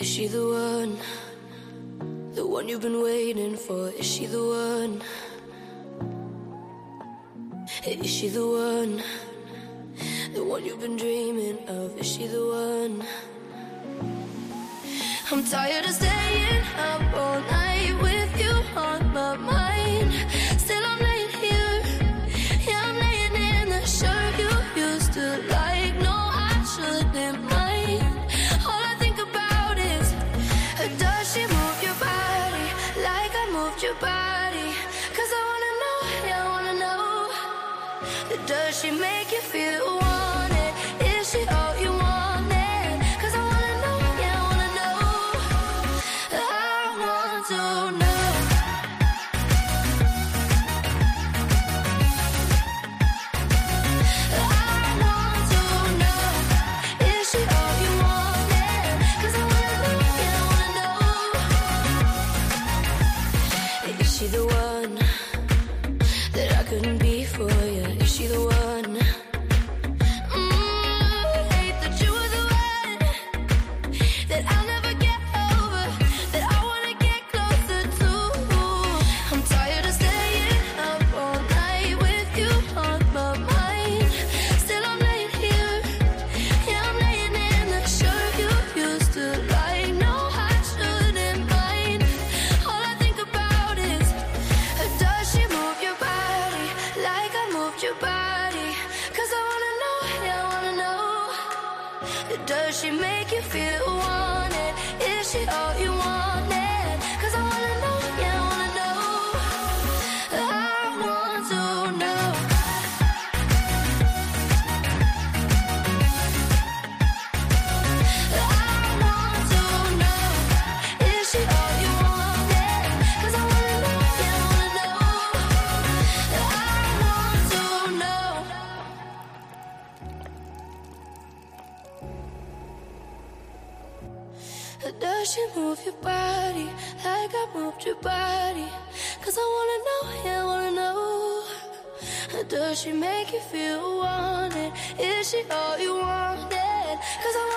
Is she the one? The one you've been waiting for? Is she the one? Is she the one? The one you've been dreaming of? Is she the one? I'm tired of staying up all night your body? Cause I wanna know, yeah, I wanna know. Does she make you feel moved your body? Cause I wanna know, yeah, I wanna know. Does she make you feel wanted? Is she all you wanted? Does she move your body like I moved your body? Cause I wanna know, yeah, I wanna know. Does she make you feel wanted? Is she all you wanted? Cause I